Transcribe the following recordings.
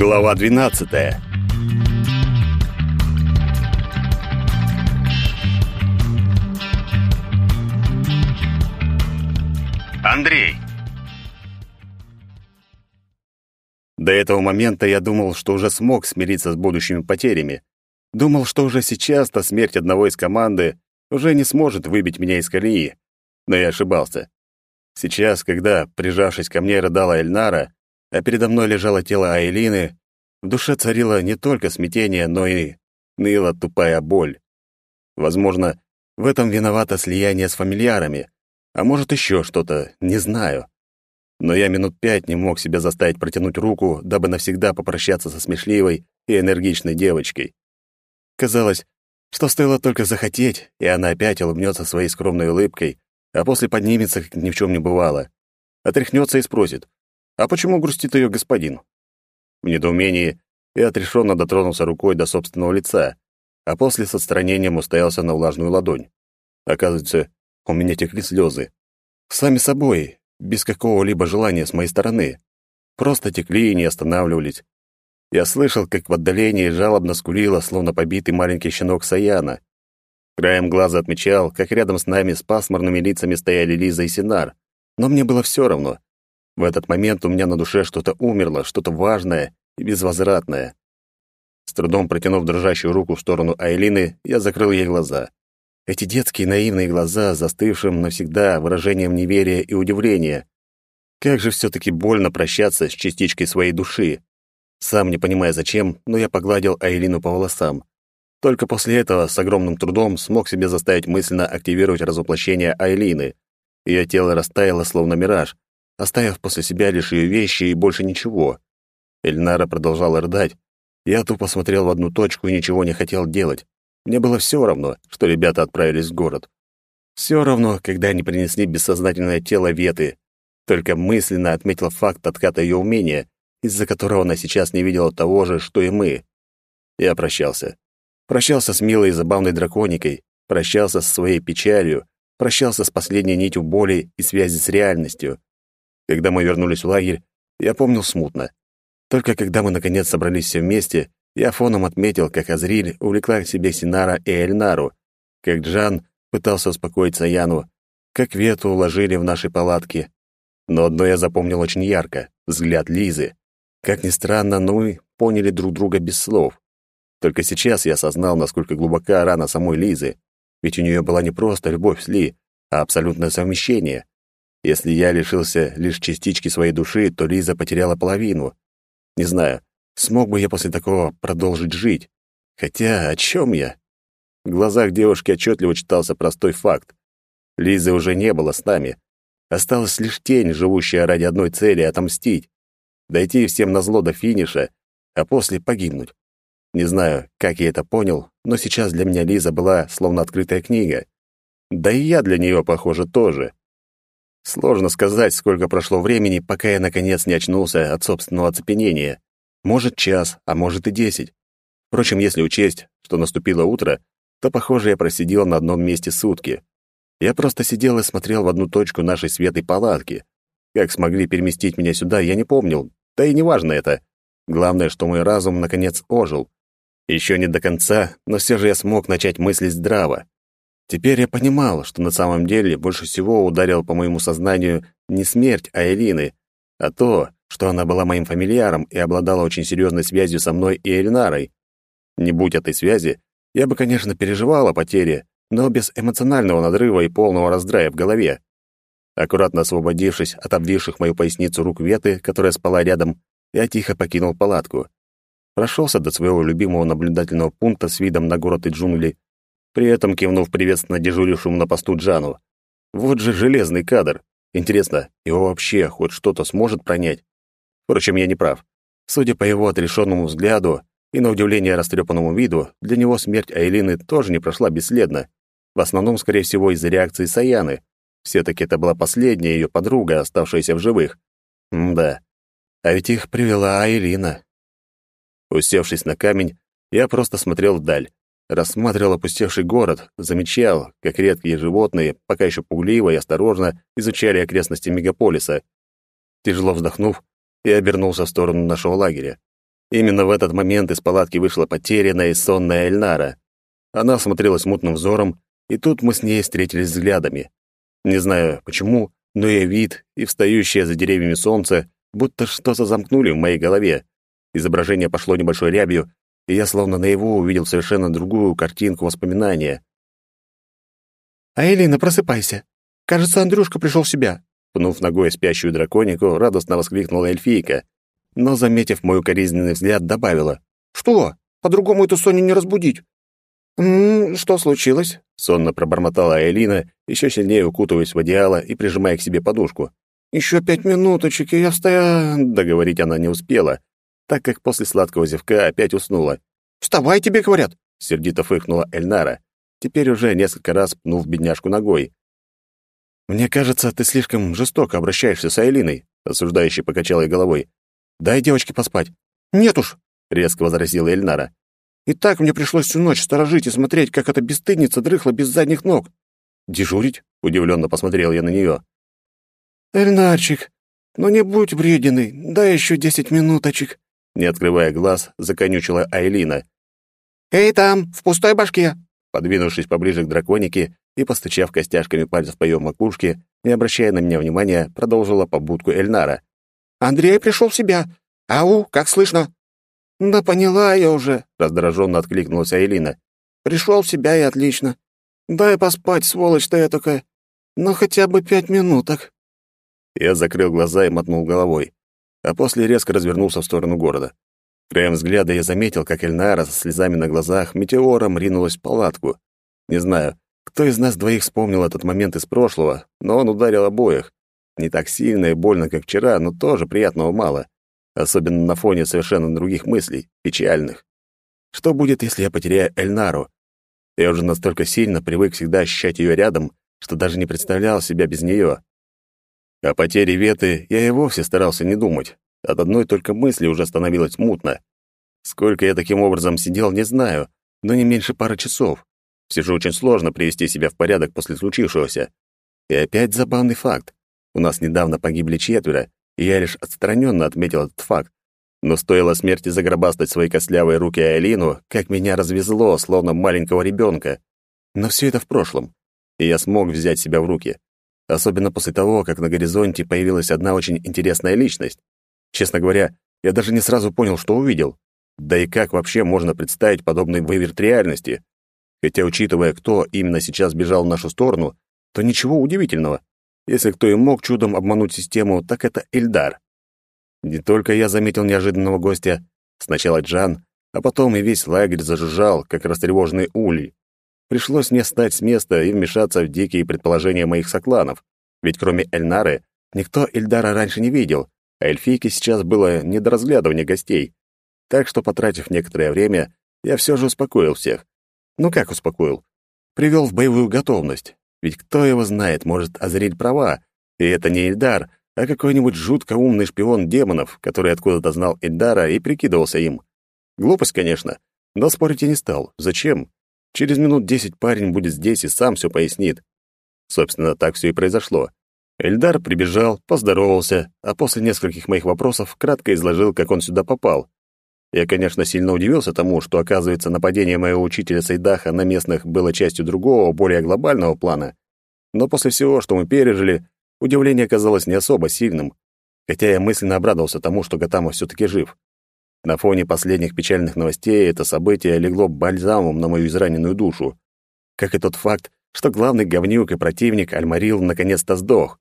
Глава 12. Андрей. До этого момента я думал, что уже смог смириться с будущими потерями. Думал, что уже сейчас-то смерть одного из команды уже не сможет выбить меня из колеи. Но я ошибался. Сейчас, когда, прижавшись ко мне, рыдала Эльнара, а передо мной лежало тело Айлины, в душе царило не только смятение, но и ныла тупая боль. Возможно, в этом виновато слияние с фамильярами, а может еще что-то, не знаю. Но я минут пять не мог себя заставить протянуть руку, дабы навсегда попрощаться со смешливой и энергичной девочкой. Казалось, что стоило только захотеть, и она опять улыбнется своей скромной улыбкой, а после поднимется, как ни в чем не бывало. Отряхнется и спросит, а почему грустит ее господин? В недоумении я отрешенно дотронулся рукой до собственного лица, а после с отстранением устоялся на влажную ладонь. Оказывается, у меня текли слезы. Сами собой, без какого-либо желания с моей стороны. Просто текли и не останавливались. Я слышал, как в отдалении жалобно скулила, словно побитый маленький щенок Саяна. Краем глаза отмечал, как рядом с нами с пасмурными лицами стояли Лиза и Синар. Но мне было все равно. В этот момент у меня на душе что-то умерло, что-то важное и безвозвратное. С трудом протянув дрожащую руку в сторону Айлины, я закрыл ей глаза. Эти детские наивные глаза, застывшим навсегда выражением неверия и удивления. Как же все таки больно прощаться с частичкой своей души. Сам не понимая зачем, но я погладил Айлину по волосам. Только после этого с огромным трудом смог себе заставить мысленно активировать разоплощение Айлины. Ее тело растаяло, словно мираж, оставив после себя лишь ее вещи и больше ничего. Эльнара продолжала рыдать. Я тупо смотрел в одну точку и ничего не хотел делать. Мне было все равно, что ребята отправились в город. Все равно, когда они принесли бессознательное тело Веты. Только мысленно отметил факт отката ее умения, из-за которого она сейчас не видела того же, что и мы. Я прощался. Прощался с милой и забавной драконикой, прощался со своей печалью, прощался с последней нитью боли и связи с реальностью. Когда мы вернулись в лагерь, я помнил смутно. Только когда мы наконец собрались все вместе, я фоном отметил, как Азриль увлекла к себе Синара и Эльнару, как Джан пытался успокоить Саяну, как Вету уложили в нашей палатке. Но одно я запомнил очень ярко — взгляд Лизы. Как ни странно, но мы поняли друг друга без слов. Только сейчас я осознал, насколько глубока рана самой Лизы, ведь у нее была не просто любовь с Ли, а абсолютное совмещение. Если я лишился лишь частички своей души, то Лиза потеряла половину. Не знаю, смог бы я после такого продолжить жить. Хотя о чем я? В глазах девушки отчетливо читался простой факт. Лизы уже не было с нами. Осталась лишь тень, живущая ради одной цели — отомстить. Дойти всем назло до финиша, а после погибнуть. Не знаю, как я это понял, но сейчас для меня Лиза была словно открытая книга. Да и я для нее, похоже, тоже. Сложно сказать, сколько прошло времени, пока я наконец не очнулся от собственного оцепенения. Может, час, а может и десять. Впрочем, если учесть, что наступило утро, то, похоже, я просидел на одном месте сутки. Я просто сидел и смотрел в одну точку нашей светой палатки. Как смогли переместить меня сюда, я не помнил. Да и неважно это. Главное, что мой разум наконец ожил. Еще не до конца, но все же я смог начать мыслить здраво. Теперь я понимал, что на самом деле больше всего ударил по моему сознанию не смерть Айлины, а то, что она была моим фамильяром и обладала очень серьезной связью со мной и Эльнарой. Не будь этой связи, я бы, конечно, переживал о потере, но без эмоционального надрыва и полного раздрая в голове. Аккуратно освободившись от обвивших мою поясницу рук Веты, которая спала рядом, я тихо покинул палатку. Прошелся до своего любимого наблюдательного пункта с видом на город и джунгли, при этом кивнув приветственно дежурившему на посту Джану. Вот же железный кадр. Интересно, его вообще хоть что-то сможет пронять? Впрочем, я не прав. Судя по его отрешенному взгляду и на удивление растрепанному виду, для него смерть Айлины тоже не прошла бесследно. В основном, скорее всего, из-за реакции Саяны. Все-таки это была последняя ее подруга, оставшаяся в живых. М да. А ведь их привела Айлина. Усевшись на камень, я просто смотрел вдаль рассматривал опустевший город, замечал, как редкие животные, пока еще пугливо и осторожно, изучали окрестности мегаполиса. Тяжело вздохнув, я обернулся в сторону нашего лагеря. Именно в этот момент из палатки вышла потерянная и сонная Эльнара. Она смотрелась мутным взором, и тут мы с ней встретились взглядами. Не знаю почему, но ее вид и встающее за деревьями солнце будто что-то замкнули в моей голове. Изображение пошло небольшой рябью, и я словно наяву увидел совершенно другую картинку воспоминания. «Айлина, просыпайся! Кажется, Андрюшка пришел в себя!» Пнув ногой спящую драконику, радостно воскликнула эльфийка, но, заметив мой укоризненный взгляд, добавила. «Что? По-другому эту Соню не разбудить!» «М -м, что случилось?» — сонно пробормотала Элина, еще сильнее укутываясь в одеяло и прижимая к себе подушку. «Еще пять минуточек, и я встаю...» Договорить она не успела, так как после сладкого зевка опять уснула. «Вставай, тебе говорят!» — сердито фыркнула Эльнара, теперь уже несколько раз пнув бедняжку ногой. «Мне кажется, ты слишком жестоко обращаешься с Айлиной», — осуждающий покачал ей головой. «Дай девочке поспать». «Нет уж», — резко возразила Эльнара. «И так мне пришлось всю ночь сторожить и смотреть, как эта бесстыдница дрыхла без задних ног». «Дежурить?» — удивленно посмотрел я на нее. «Эльнарчик, ну не будь врединой, дай еще десять минуточек», не открывая глаз, законючила Айлина. «Эй, там, в пустой башке!» Подвинувшись поближе к драконике и постучав костяшками пальцев по ее макушке, не обращая на меня внимания, продолжила побудку Эльнара. «Андрей пришел в себя. Ау, как слышно?» «Да поняла я уже», — раздраженно откликнулась Айлина. «Пришел в себя и отлично. Дай поспать, сволочь ты такая. Ну, хотя бы пять минуток». Я закрыл глаза и мотнул головой, а после резко развернулся в сторону города. Краем взгляда я заметил, как Эльнара со слезами на глазах метеором ринулась в палатку. Не знаю, кто из нас двоих вспомнил этот момент из прошлого, но он ударил обоих. Не так сильно и больно, как вчера, но тоже приятного мало. Особенно на фоне совершенно других мыслей, печальных. Что будет, если я потеряю Эльнару? Я уже настолько сильно привык всегда ощущать ее рядом, что даже не представлял себя без нее. О потере Веты я и вовсе старался не думать. От одной только мысли уже становилось мутно. Сколько я таким образом сидел, не знаю, но не меньше пары часов. Все же очень сложно привести себя в порядок после случившегося. И опять забавный факт. У нас недавно погибли четверо, и я лишь отстраненно отметил этот факт. Но стоило смерти загробастать свои костлявые руки Айлину, как меня развезло, словно маленького ребенка. Но все это в прошлом, и я смог взять себя в руки. Особенно после того, как на горизонте появилась одна очень интересная личность. Честно говоря, я даже не сразу понял, что увидел. Да и как вообще можно представить подобный выверт реальности? Хотя, учитывая, кто именно сейчас бежал в нашу сторону, то ничего удивительного. Если кто и мог чудом обмануть систему, так это Эльдар. Не только я заметил неожиданного гостя. Сначала Джан, а потом и весь лагерь зажужжал, как растревоженный улей. Пришлось мне встать с места и вмешаться в дикие предположения моих сокланов. Ведь кроме Эльнары, никто Эльдара раньше не видел, а эльфийке сейчас было не до разглядывания гостей. Так что, потратив некоторое время, я все же успокоил всех. Ну как успокоил? Привел в боевую готовность. Ведь кто его знает, может озарить права. И это не Эльдар, а какой-нибудь жутко умный шпион демонов, который откуда-то знал Эльдара и прикидывался им. Глупость, конечно, но спорить я не стал. Зачем? Через минут десять парень будет здесь и сам все пояснит. Собственно, так все и произошло. Эльдар прибежал, поздоровался, а после нескольких моих вопросов кратко изложил, как он сюда попал. Я, конечно, сильно удивился тому, что, оказывается, нападение моего учителя Сайдаха на местных было частью другого, более глобального плана. Но после всего, что мы пережили, удивление оказалось не особо сильным, хотя я мысленно обрадовался тому, что Гатама все таки жив. На фоне последних печальных новостей это событие легло бальзамом на мою израненную душу. Как и тот факт, что главный говнюк и противник Альмарил наконец-то сдох.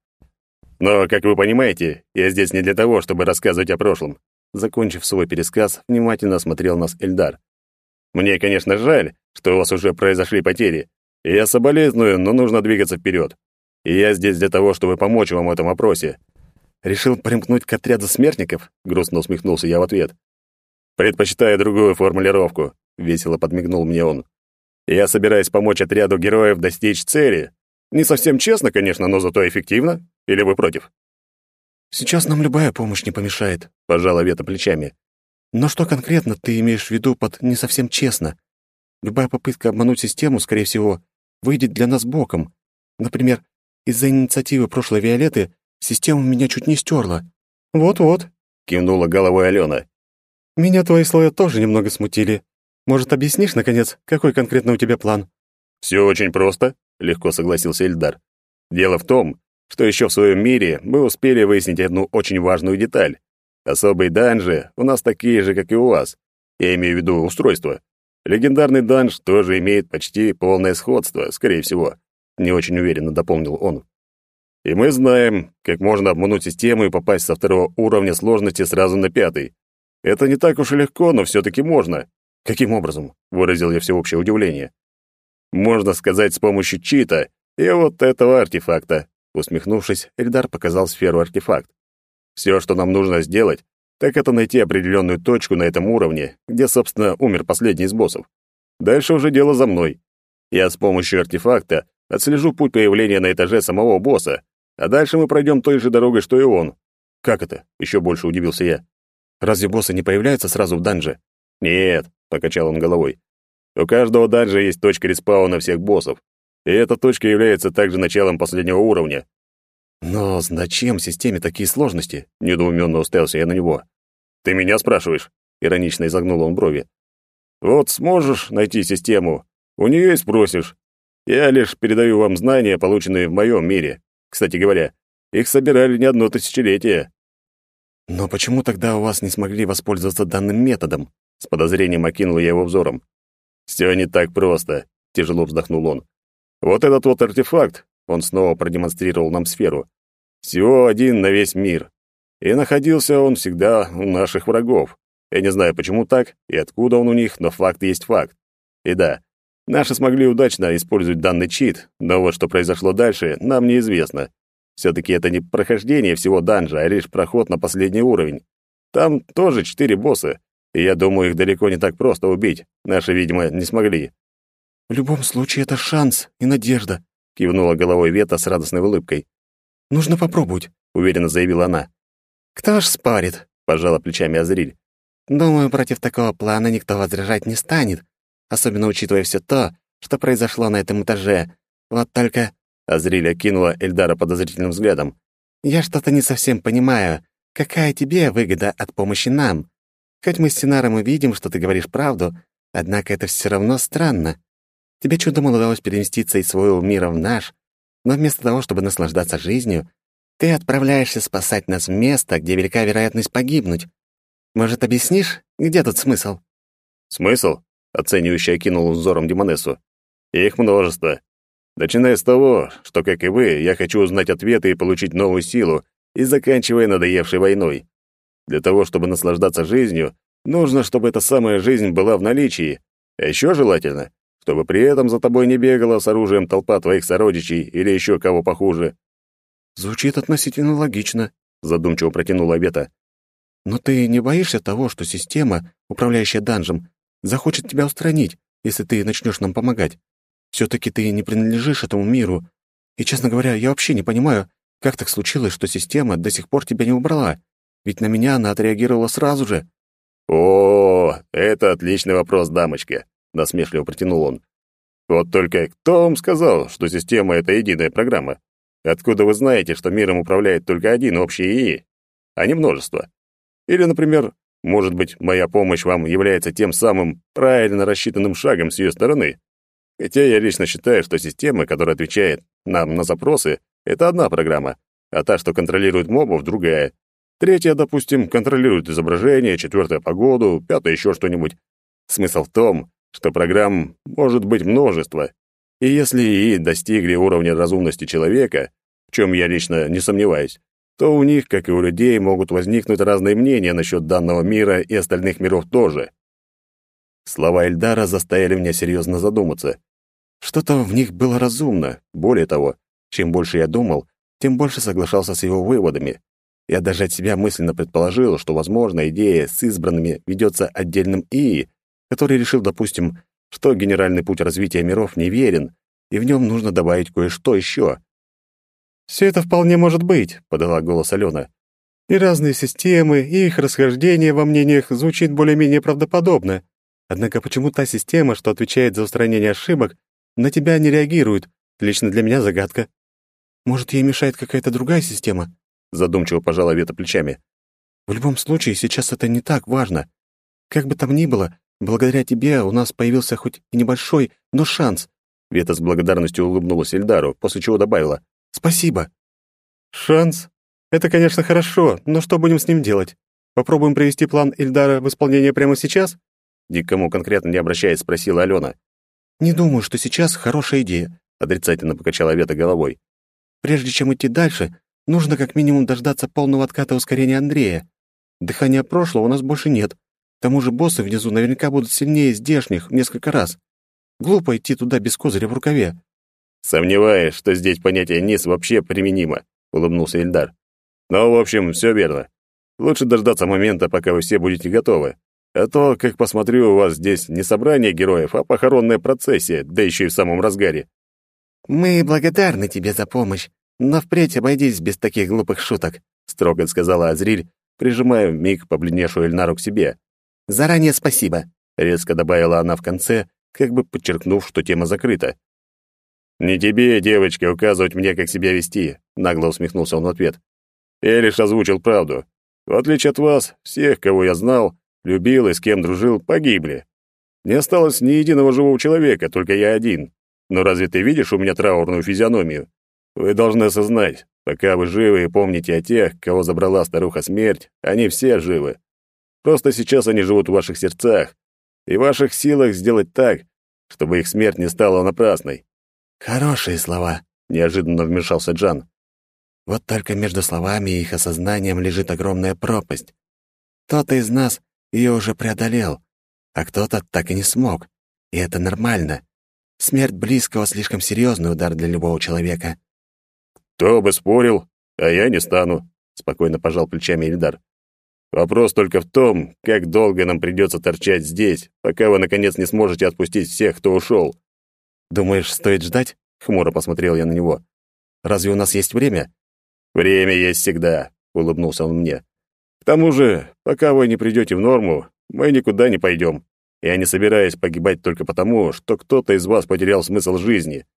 Но, как вы понимаете, я здесь не для того, чтобы рассказывать о прошлом. Закончив свой пересказ, внимательно осмотрел нас Эльдар. Мне, конечно, жаль, что у вас уже произошли потери. Я соболезную, но нужно двигаться вперед. И я здесь для того, чтобы помочь вам в этом вопросе. Решил примкнуть к отряду смертников? Грустно усмехнулся я в ответ. Предпочитаю другую формулировку, весело подмигнул мне он. Я собираюсь помочь отряду героев достичь цели. Не совсем честно, конечно, но зато эффективно. Или вы против? Сейчас нам любая помощь не помешает, пожала Вета плечами. Но что конкретно ты имеешь в виду под не совсем честно? Любая попытка обмануть систему, скорее всего, выйдет для нас боком. Например, из-за инициативы прошлой Виолетты система меня чуть не стерла. Вот-вот, кивнула головой Алена. Меня твои слова тоже немного смутили. Может, объяснишь, наконец, какой конкретно у тебя план?» «Все очень просто», — легко согласился Эльдар. «Дело в том, что еще в своем мире мы успели выяснить одну очень важную деталь. Особые данжи у нас такие же, как и у вас. Я имею в виду устройство. Легендарный данж тоже имеет почти полное сходство, скорее всего. Не очень уверенно дополнил он. И мы знаем, как можно обмануть систему и попасть со второго уровня сложности сразу на пятый. Это не так уж и легко, но все таки можно. Каким образом? Выразил я всеобщее удивление. Можно сказать, с помощью чита и вот этого артефакта. Усмехнувшись, Эльдар показал сферу артефакт. Все, что нам нужно сделать, так это найти определенную точку на этом уровне, где, собственно, умер последний из боссов. Дальше уже дело за мной. Я с помощью артефакта отслежу путь появления на этаже самого босса, а дальше мы пройдем той же дорогой, что и он. Как это? Еще больше удивился я. Разве боссы не появляются сразу в данже? Нет, покачал он головой. У каждого данжа есть точка респауна всех боссов, и эта точка является также началом последнего уровня. Но зачем системе такие сложности? Недоуменно уставился я на него. Ты меня спрашиваешь? Иронично изогнул он брови. Вот сможешь найти систему, у нее и спросишь. Я лишь передаю вам знания, полученные в моем мире. Кстати говоря, их собирали не одно тысячелетие. Но почему тогда у вас не смогли воспользоваться данным методом? С подозрением окинул я его взором. Все не так просто, тяжело вздохнул он. Вот этот вот артефакт, он снова продемонстрировал нам сферу. Всего один на весь мир. И находился он всегда у наших врагов. Я не знаю, почему так и откуда он у них, но факт есть факт. И да, наши смогли удачно использовать данный чит, но вот что произошло дальше, нам неизвестно. Все-таки это не прохождение всего данжа, а лишь проход на последний уровень. Там тоже четыре босса, и я думаю, их далеко не так просто убить. Наши, видимо, не смогли. «В любом случае, это шанс и надежда», — кивнула головой Вета с радостной улыбкой. «Нужно попробовать», — уверенно заявила она. «Кто ж спорит?» — пожала плечами Азриль. «Думаю, против такого плана никто возражать не станет, особенно учитывая все то, что произошло на этом этаже. Вот только...» — Азриль окинула Эльдара подозрительным взглядом. «Я что-то не совсем понимаю. Какая тебе выгода от помощи нам? Хоть мы с Синаром и видим, что ты говоришь правду, однако это все равно странно. Тебе чудом удалось переместиться из своего мира в наш, но вместо того, чтобы наслаждаться жизнью, ты отправляешься спасать нас в место, где велика вероятность погибнуть. Может, объяснишь, где тут смысл?» «Смысл?» — оценивающе окинул взором Демонессу. «Их множество. Начиная с того, что, как и вы, я хочу узнать ответы и получить новую силу, и заканчивая надоевшей войной. Для того, чтобы наслаждаться жизнью, нужно, чтобы эта самая жизнь была в наличии, а еще желательно, чтобы при этом за тобой не бегала с оружием толпа твоих сородичей или еще кого похуже». «Звучит относительно логично», — задумчиво протянула Вета. «Но ты не боишься того, что система, управляющая данжем, захочет тебя устранить, если ты начнешь нам помогать? Все-таки ты не принадлежишь этому миру. И, честно говоря, я вообще не понимаю, как так случилось, что система до сих пор тебя не убрала? Ведь на меня она отреагировала сразу же». «О, это отличный вопрос, дамочка насмешливо протянул он. Вот только кто вам сказал, что система это единая программа? Откуда вы знаете, что миром управляет только один общий ИИ, а не множество? Или, например, может быть, моя помощь вам является тем самым правильно рассчитанным шагом с ее стороны? Хотя я лично считаю, что система, которая отвечает нам на запросы, это одна программа, а та, что контролирует мобов, другая. Третья, допустим, контролирует изображение, четвертая — погоду, пятая — еще что-нибудь. Смысл в том, что программ может быть множество, и если ИИ достигли уровня разумности человека, в чем я лично не сомневаюсь, то у них, как и у людей, могут возникнуть разные мнения насчет данного мира и остальных миров тоже. Слова Эльдара заставили меня серьезно задуматься. Что-то в них было разумно. Более того, чем больше я думал, тем больше соглашался с его выводами. Я даже от себя мысленно предположил, что, возможно, идея с избранными ведется отдельным ИИ, который решил, допустим, что генеральный путь развития миров неверен, и в нем нужно добавить кое-что еще. «Все это вполне может быть», — подала голос Алена. «И разные системы, и их расхождение во мнениях звучит более-менее правдоподобно. Однако почему та система, что отвечает за устранение ошибок, на тебя не реагирует? Лично для меня загадка. Может, ей мешает какая-то другая система?» Задумчиво пожала Вета плечами. «В любом случае, сейчас это не так важно. Как бы там ни было, благодаря тебе у нас появился хоть и небольшой, но шанс. Вета с благодарностью улыбнулась Эльдару, после чего добавила «Спасибо». «Шанс? Это, конечно, хорошо, но что будем с ним делать? Попробуем привести план Эльдара в исполнение прямо сейчас?» Никому конкретно не обращаясь, спросила Алена. «Не думаю, что сейчас хорошая идея», — отрицательно покачала Вета головой. «Прежде чем идти дальше, нужно как минимум дождаться полного отката ускорения Андрея. Дыхания прошлого у нас больше нет. К тому же боссы внизу наверняка будут сильнее здешних в несколько раз. Глупо идти туда без козыря в рукаве». «Сомневаюсь, что здесь понятие «низ» вообще применимо», — улыбнулся Эльдар. «Но, в общем, все верно. Лучше дождаться момента, пока вы все будете готовы. А то, как посмотрю, у вас здесь не собрание героев, а похоронная процессия, да еще и в самом разгаре». «Мы благодарны тебе за помощь, но впредь обойдись без таких глупых шуток», — строго сказала Азриль, прижимая миг побледневшую Эльнару к себе. «Заранее спасибо», — резко добавила она в конце, как бы подчеркнув, что тема закрыта. «Не тебе, девочка, указывать мне, как себя вести», — нагло усмехнулся он в ответ. «Я лишь озвучил правду. В отличие от вас, всех, кого я знал, любил и с кем дружил, погибли. Не осталось ни единого живого человека, только я один. Но разве ты видишь у меня траурную физиономию? Вы должны осознать, пока вы живы и помните о тех, кого забрала старуха смерть, они все живы. Просто сейчас они живут в ваших сердцах, и в ваших силах сделать так, чтобы их смерть не стала напрасной. Хорошие слова, неожиданно вмешался Джан. Вот только между словами и их осознанием лежит огромная пропасть. Кто-то из нас ее уже преодолел, а кто-то так и не смог. И это нормально. Смерть близкого слишком серьезный удар для любого человека. Кто бы спорил, а я не стану, спокойно пожал плечами Ильдар. Вопрос только в том, как долго нам придется торчать здесь, пока вы наконец не сможете отпустить всех, кто ушел. Думаешь, стоит ждать? Хмуро посмотрел я на него. Разве у нас есть время? Время есть всегда, улыбнулся он мне. Тому же, пока вы не придете в норму, мы никуда не пойдем. Я не собираюсь погибать только потому, что кто-то из вас потерял смысл жизни.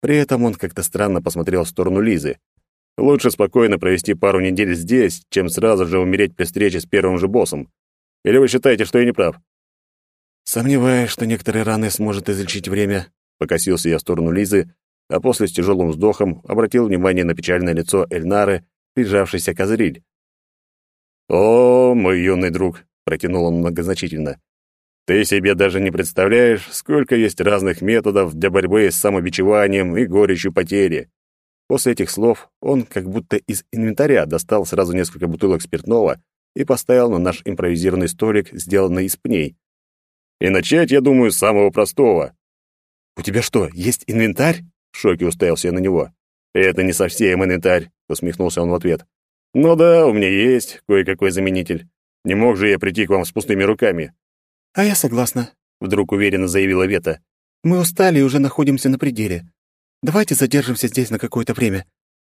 При этом он как-то странно посмотрел в сторону Лизы. Лучше спокойно провести пару недель здесь, чем сразу же умереть при встрече с первым же боссом. Или вы считаете, что я не прав? Сомневаюсь, что некоторые раны сможет излечить время, покосился я в сторону Лизы, а после с тяжелым вздохом обратил внимание на печальное лицо Эльнары, прижавшейся к Азриль. «О, мой юный друг», — протянул он многозначительно, «ты себе даже не представляешь, сколько есть разных методов для борьбы с самобичеванием и горечью потери. После этих слов он как будто из инвентаря достал сразу несколько бутылок спиртного и поставил на наш импровизированный столик, сделанный из пней. И начать, я думаю, с самого простого. «У тебя что, есть инвентарь?» В шоке уставился я на него. «Это не совсем инвентарь», — усмехнулся он в ответ. «Ну да, у меня есть кое-какой заменитель. Не мог же я прийти к вам с пустыми руками». «А я согласна», — вдруг уверенно заявила Вета. «Мы устали и уже находимся на пределе. Давайте задержимся здесь на какое-то время.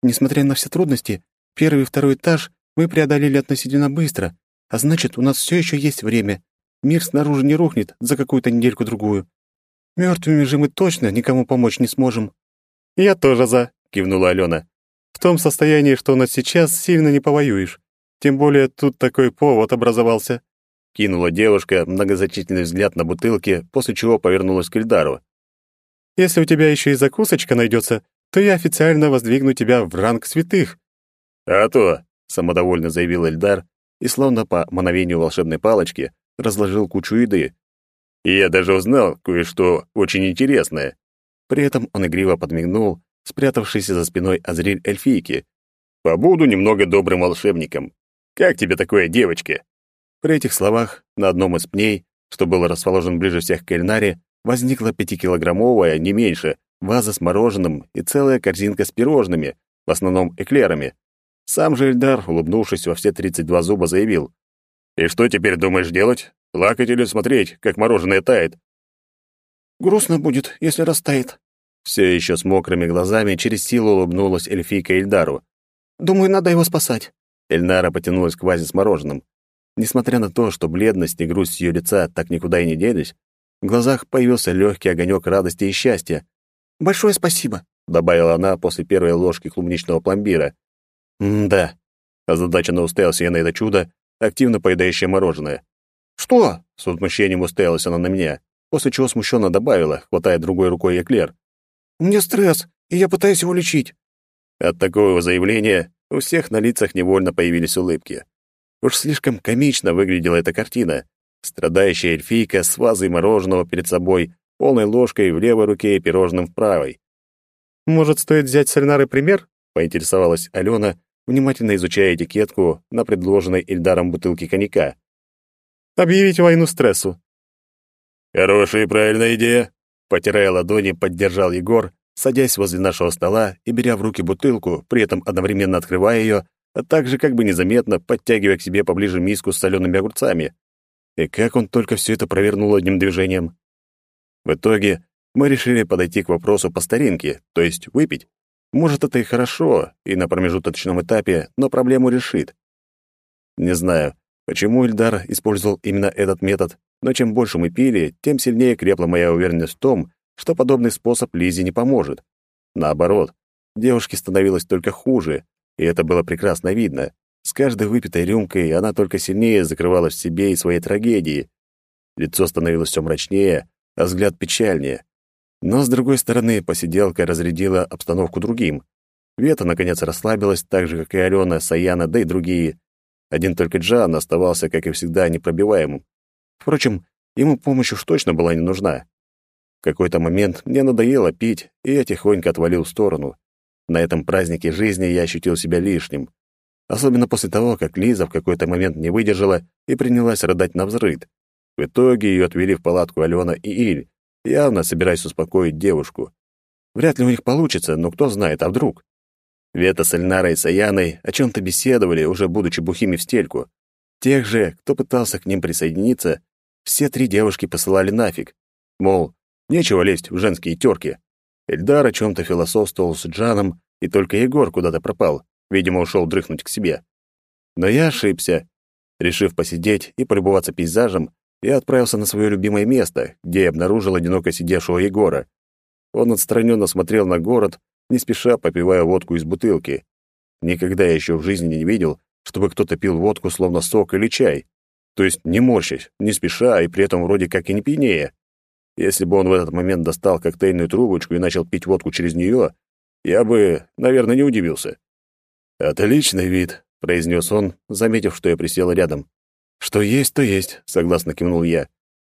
Несмотря на все трудности, первый и второй этаж мы преодолели относительно быстро, а значит, у нас все еще есть время. Мир снаружи не рухнет за какую-то недельку-другую. Мертвыми же мы точно никому помочь не сможем». «Я тоже за», — кивнула Алена. «В том состоянии, что у нас сейчас, сильно не повоюешь. Тем более тут такой повод образовался». Кинула девушка многозначительный взгляд на бутылки, после чего повернулась к Ильдару. Если у тебя еще и закусочка найдется, то я официально воздвигну тебя в ранг святых». «А то», — самодовольно заявил Эльдар и, словно по мановению волшебной палочки, разложил кучу еды. И я даже узнал кое-что очень интересное. При этом он игриво подмигнул, спрятавшийся за спиной Азриль эльфийки. «Побуду немного добрым волшебником. Как тебе такое, девочка?» При этих словах на одном из пней, что был расположен ближе всех к Эльнаре, возникла пятикилограммовая, не меньше, ваза с мороженым и целая корзинка с пирожными, в основном эклерами. Сам же Эльдар, улыбнувшись во все 32 зуба, заявил. «И что теперь думаешь делать? Плакать или смотреть, как мороженое тает?» «Грустно будет, если растает». Все еще с мокрыми глазами через силу улыбнулась эльфийка Эльдару. «Думаю, надо его спасать». Эльнара потянулась к вазе с мороженым. Несмотря на то, что бледность и грусть ее лица так никуда и не делись, в глазах появился легкий огонек радости и счастья. «Большое спасибо», — добавила она после первой ложки клубничного пломбира. «М-да», — озадаченно уставился я на это чудо, активно поедающее мороженое. «Что?» — с возмущением уставилась она на меня, после чего смущенно добавила, хватая другой рукой эклер. «У меня стресс, и я пытаюсь его лечить». От такого заявления у всех на лицах невольно появились улыбки. Уж слишком комично выглядела эта картина. Страдающая эльфийка с вазой мороженого перед собой, полной ложкой в левой руке и пирожным в правой. «Может, стоит взять с Ренары пример?» — поинтересовалась Алена, внимательно изучая этикетку на предложенной Эльдаром бутылке коньяка. «Объявить войну стрессу». «Хорошая и правильная идея», — потирая ладони, поддержал Егор, садясь возле нашего стола и беря в руки бутылку, при этом одновременно открывая ее, а также как бы незаметно подтягивая к себе поближе миску с солеными огурцами. И как он только все это провернул одним движением. В итоге мы решили подойти к вопросу по старинке, то есть выпить. Может, это и хорошо, и на промежуточном этапе, но проблему решит. Не знаю, почему Ильдар использовал именно этот метод, но чем больше мы пили, тем сильнее крепла моя уверенность в том, что подобный способ Лизе не поможет. Наоборот, девушке становилось только хуже, и это было прекрасно видно. С каждой выпитой рюмкой она только сильнее закрывалась в себе и своей трагедии. Лицо становилось все мрачнее, а взгляд печальнее. Но, с другой стороны, посиделка разрядила обстановку другим. Вета, наконец, расслабилась, так же, как и Алена, Саяна, да и другие. Один только Джан оставался, как и всегда, непробиваемым. Впрочем, ему помощь уж точно была не нужна. В какой-то момент мне надоело пить, и я тихонько отвалил в сторону. На этом празднике жизни я ощутил себя лишним. Особенно после того, как Лиза в какой-то момент не выдержала и принялась рыдать на взрыд. В итоге ее отвели в палатку Алена и Иль, явно собираясь успокоить девушку. Вряд ли у них получится, но кто знает, а вдруг? Вета с Эльнарой и Саяной о чем-то беседовали, уже будучи бухими в стельку. Тех же, кто пытался к ним присоединиться, все три девушки посылали нафиг. Мол, нечего лезть в женские терки. Эльдар о чем-то философствовал с Джаном, и только Егор куда-то пропал, видимо, ушел дрыхнуть к себе. Но я ошибся. Решив посидеть и полюбоваться пейзажем, я отправился на свое любимое место, где я обнаружил одиноко сидевшего Егора. Он отстраненно смотрел на город, не спеша попивая водку из бутылки. Никогда я еще в жизни не видел, чтобы кто-то пил водку словно сок или чай. То есть не морщась, не спеша и при этом вроде как и не пьянее. Если бы он в этот момент достал коктейльную трубочку и начал пить водку через нее, я бы, наверное, не удивился. «Отличный вид», — произнес он, заметив, что я присел рядом. «Что есть, то есть», — согласно кивнул я.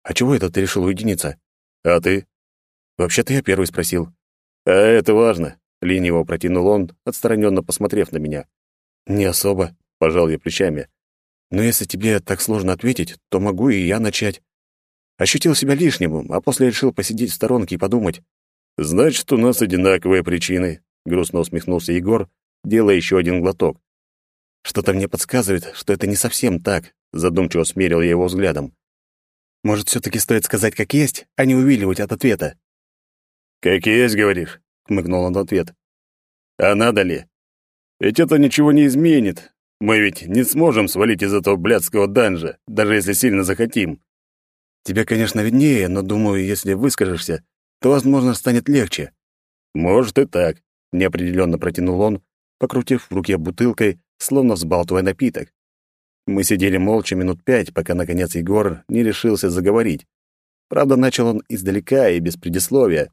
«А чего это ты решил уединиться?» «А ты?» «Вообще-то я первый спросил». «А это важно», — лениво протянул он, отстраненно посмотрев на меня. «Не особо», — пожал я плечами. «Но если тебе так сложно ответить, то могу и я начать. Ощутил себя лишним, а после решил посидеть в сторонке и подумать. «Значит, у нас одинаковые причины», — грустно усмехнулся Егор, делая еще один глоток. «Что-то мне подсказывает, что это не совсем так», — задумчиво смерил я его взглядом. «Может, все таки стоит сказать как есть, а не увиливать от ответа?» «Как есть, говоришь?» — хмыкнул он в ответ. «А надо ли? Ведь это ничего не изменит. Мы ведь не сможем свалить из этого блядского данжа, даже если сильно захотим. Тебе, конечно, виднее, но, думаю, если выскажешься, то, возможно, станет легче». «Может и так», — неопределенно протянул он, покрутив в руке бутылкой, словно взбалтывая напиток. Мы сидели молча минут пять, пока, наконец, Егор не решился заговорить. Правда, начал он издалека и без предисловия.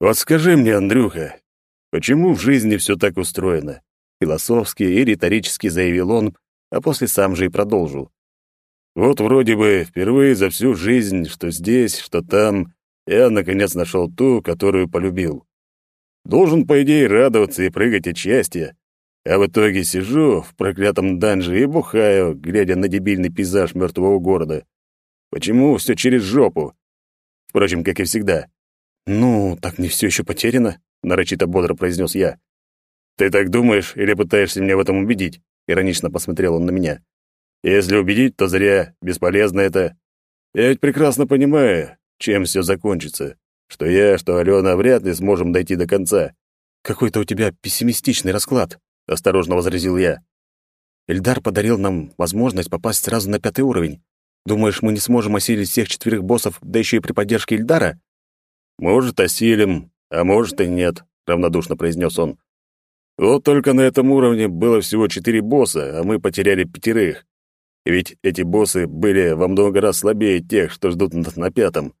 «Вот скажи мне, Андрюха, почему в жизни все так устроено?» Философски и риторически заявил он, а после сам же и продолжил. Вот вроде бы впервые за всю жизнь, что здесь, что там, я наконец нашел ту, которую полюбил. Должен, по идее, радоваться и прыгать от счастья. А в итоге сижу в проклятом данже и бухаю, глядя на дебильный пейзаж мертвого города. Почему все через жопу? Впрочем, как и всегда. «Ну, так не все еще потеряно», — нарочито бодро произнес я. «Ты так думаешь или пытаешься меня в этом убедить?» — иронично посмотрел он на меня. Если убедить, то зря, бесполезно это. Я ведь прекрасно понимаю, чем все закончится. Что я, что Алена вряд ли сможем дойти до конца. Какой-то у тебя пессимистичный расклад, осторожно возразил я. Эльдар подарил нам возможность попасть сразу на пятый уровень. Думаешь, мы не сможем осилить всех четверых боссов, да еще и при поддержке Эльдара? Может, осилим, а может и нет, равнодушно произнес он. Вот только на этом уровне было всего четыре босса, а мы потеряли пятерых. ведь эти боссы были во много раз слабее тех, что ждут нас на пятом.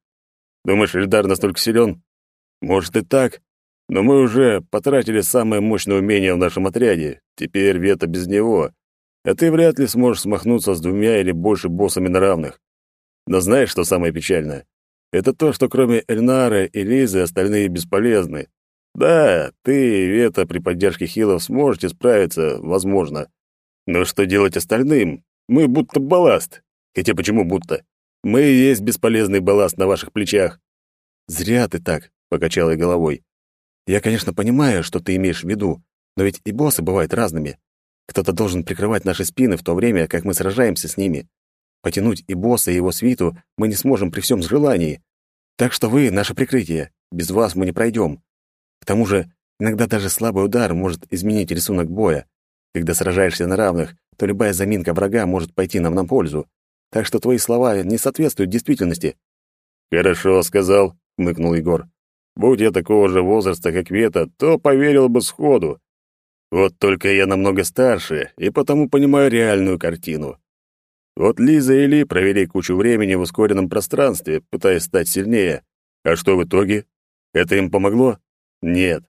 Думаешь, Эльдар настолько силен? Может и так, но мы уже потратили самое мощное умение в нашем отряде. Теперь Вета без него. А ты вряд ли сможешь смахнуться с двумя или больше боссами на равных. Но знаешь, что самое печальное? Это то, что кроме Эльнара и Лизы остальные бесполезны. Да, ты и Вета при поддержке хилов сможете справиться, возможно. Но что делать остальным? Мы будто балласт. Хотя почему будто? Мы и есть бесполезный балласт на ваших плечах. Зря ты так, покачал я головой. Я, конечно, понимаю, что ты имеешь в виду, но ведь и боссы бывают разными. Кто-то должен прикрывать наши спины в то время, как мы сражаемся с ними. Потянуть и босса, и его свиту мы не сможем при всем желании. Так что вы — наше прикрытие. Без вас мы не пройдем. К тому же, иногда даже слабый удар может изменить рисунок боя. Когда сражаешься на равных, то любая заминка врага может пойти нам на пользу. Так что твои слова не соответствуют действительности». «Хорошо», — сказал, — хмыкнул Егор. Будь я такого же возраста, как Вета, то поверил бы сходу. Вот только я намного старше, и потому понимаю реальную картину. Вот Лиза и Ли провели кучу времени в ускоренном пространстве, пытаясь стать сильнее. А что в итоге? Это им помогло? Нет.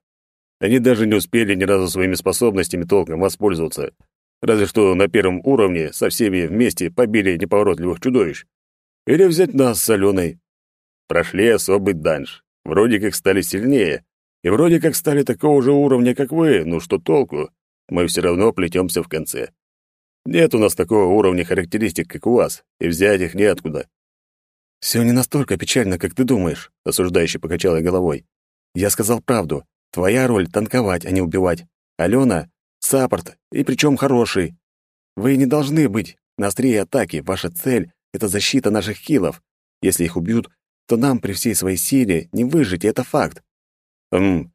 Они даже не успели ни разу своими способностями толком воспользоваться. Разве что на первом уровне со всеми вместе побили неповоротливых чудовищ. Или взять нас с Аленой. Прошли особый данж. Вроде как стали сильнее, и вроде как стали такого же уровня, как вы, ну что толку? Мы все равно плетемся в конце. Нет у нас такого уровня характеристик, как у вас, и взять их неоткуда. Все не настолько печально, как ты думаешь, осуждающе покачал я головой. Я сказал правду. Твоя роль — танковать, а не убивать. Алена — саппорт, и причем хороший. Вы не должны быть на острие атаки. Ваша цель — это защита наших хилов. Если их убьют, то нам при всей своей силе не выжить, и это факт. Хм,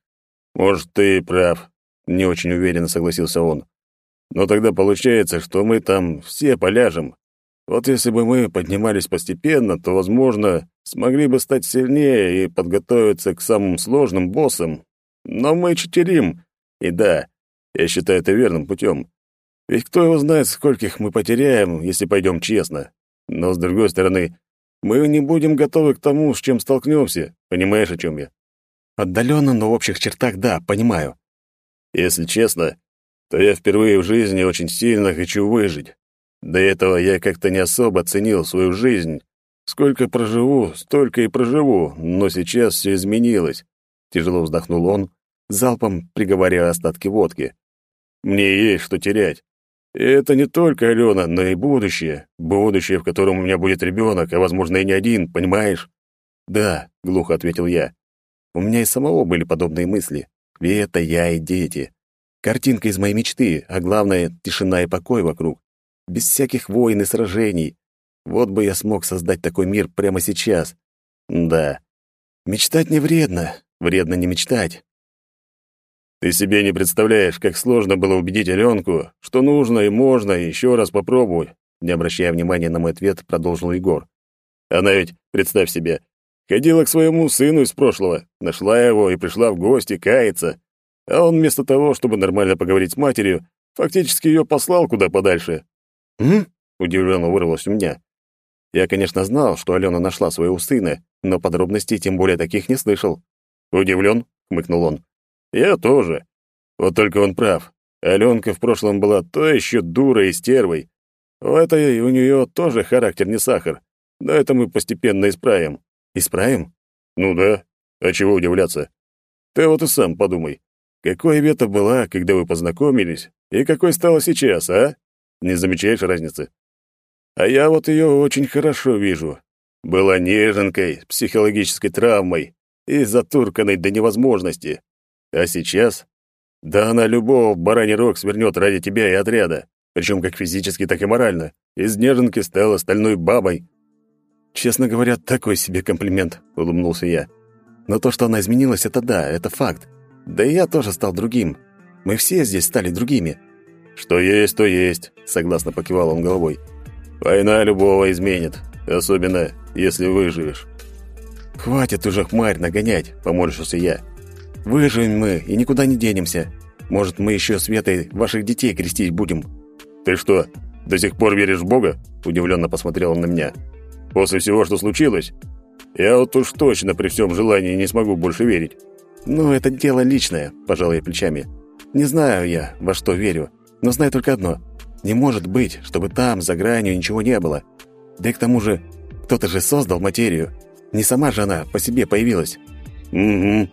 может, ты прав, не очень уверенно согласился он. Но тогда получается, что мы там все поляжем. Вот если бы мы поднимались постепенно, то, возможно, смогли бы стать сильнее и подготовиться к самым сложным боссам. Но мы четырим. И да, я считаю это верным путем. Ведь кто его знает, скольких мы потеряем, если пойдем честно. Но, с другой стороны, мы не будем готовы к тому, с чем столкнемся. Понимаешь, о чем я? Отдаленно, но в общих чертах да, понимаю. Если честно, то я впервые в жизни очень сильно хочу выжить. До этого я как-то не особо ценил свою жизнь. Сколько проживу, столько и проживу, но сейчас все изменилось. Тяжело вздохнул он, залпом приговаривая остатки водки. Мне есть что терять. И это не только Алена, но и будущее. Будущее, в котором у меня будет ребенок, а, возможно, и не один, понимаешь? Да, глухо ответил я. У меня и самого были подобные мысли. это я и дети. Картинка из моей мечты, а главное — тишина и покой вокруг. Без всяких войн и сражений. Вот бы я смог создать такой мир прямо сейчас. Да. Мечтать не вредно. Вредно не мечтать. Ты себе не представляешь, как сложно было убедить Аленку, что нужно и можно еще раз попробовать. Не обращая внимания на мой ответ, продолжил Егор. Она ведь, представь себе, ходила к своему сыну из прошлого, нашла его и пришла в гости каяться. А он вместо того, чтобы нормально поговорить с матерью, фактически ее послал куда подальше. «М?» — удивленно вырвалось у меня. Я, конечно, знал, что Алена нашла своего сына, но подробностей тем более таких не слышал. «Удивлен?» — хмыкнул он. Я тоже. Вот только он прав. Аленка в прошлом была то еще дурой и стервой. У этой у нее тоже характер не сахар. Но это мы постепенно исправим. Исправим? Ну да. А чего удивляться? Ты вот и сам подумай. Какой Вета была, когда вы познакомились, и какой стала сейчас, а? Не замечаешь разницы? А я вот ее очень хорошо вижу. Была неженкой, психологической травмой и затурканной до невозможности. А сейчас? Да она любого бараний рог свернет ради тебя и отряда, причем как физически, так и морально. Из неженки стала стальной бабой. Честно говоря, такой себе комплимент, улыбнулся я. Но то, что она изменилась, это да, это факт. Да и я тоже стал другим. Мы все здесь стали другими. Что есть, то есть, согласно покивал он головой. Война любого изменит, особенно если выживешь. Хватит уже хмарь нагонять, поморщился я. Выживем мы и никуда не денемся. Может, мы еще с Ветой ваших детей крестить будем». «Ты что, До сих пор веришь в Бога?» — удивленно посмотрел он на меня. «После всего, что случилось? Я вот уж точно при всем желании не смогу больше верить». «Ну, это дело личное», — пожал я плечами. «Не знаю я, во что верю, но знаю только одно. Не может быть, чтобы там, за гранью, ничего не было. Да и к тому же, кто-то же создал материю. Не сама же она по себе появилась». «Угу.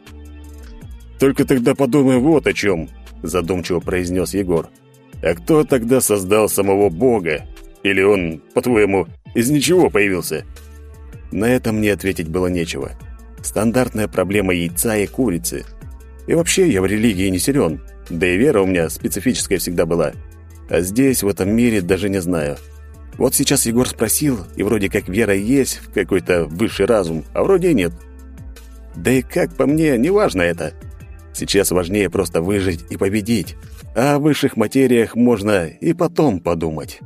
Только тогда подумай вот о чем», — задумчиво произнес Егор. А кто тогда создал самого Бога? Или он, по-твоему, из ничего появился? На это мне ответить было нечего. Стандартная проблема яйца и курицы. И вообще я в религии не силен, да и вера у меня специфическая всегда была. А здесь, в этом мире, даже не знаю. Вот сейчас Егор спросил, и вроде как вера есть в какой-то высший разум, а вроде и нет. Да и как по мне, неважно это. Сейчас важнее просто выжить и победить. А о высших материях можно и потом подумать.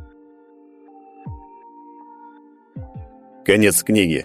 Конец книги.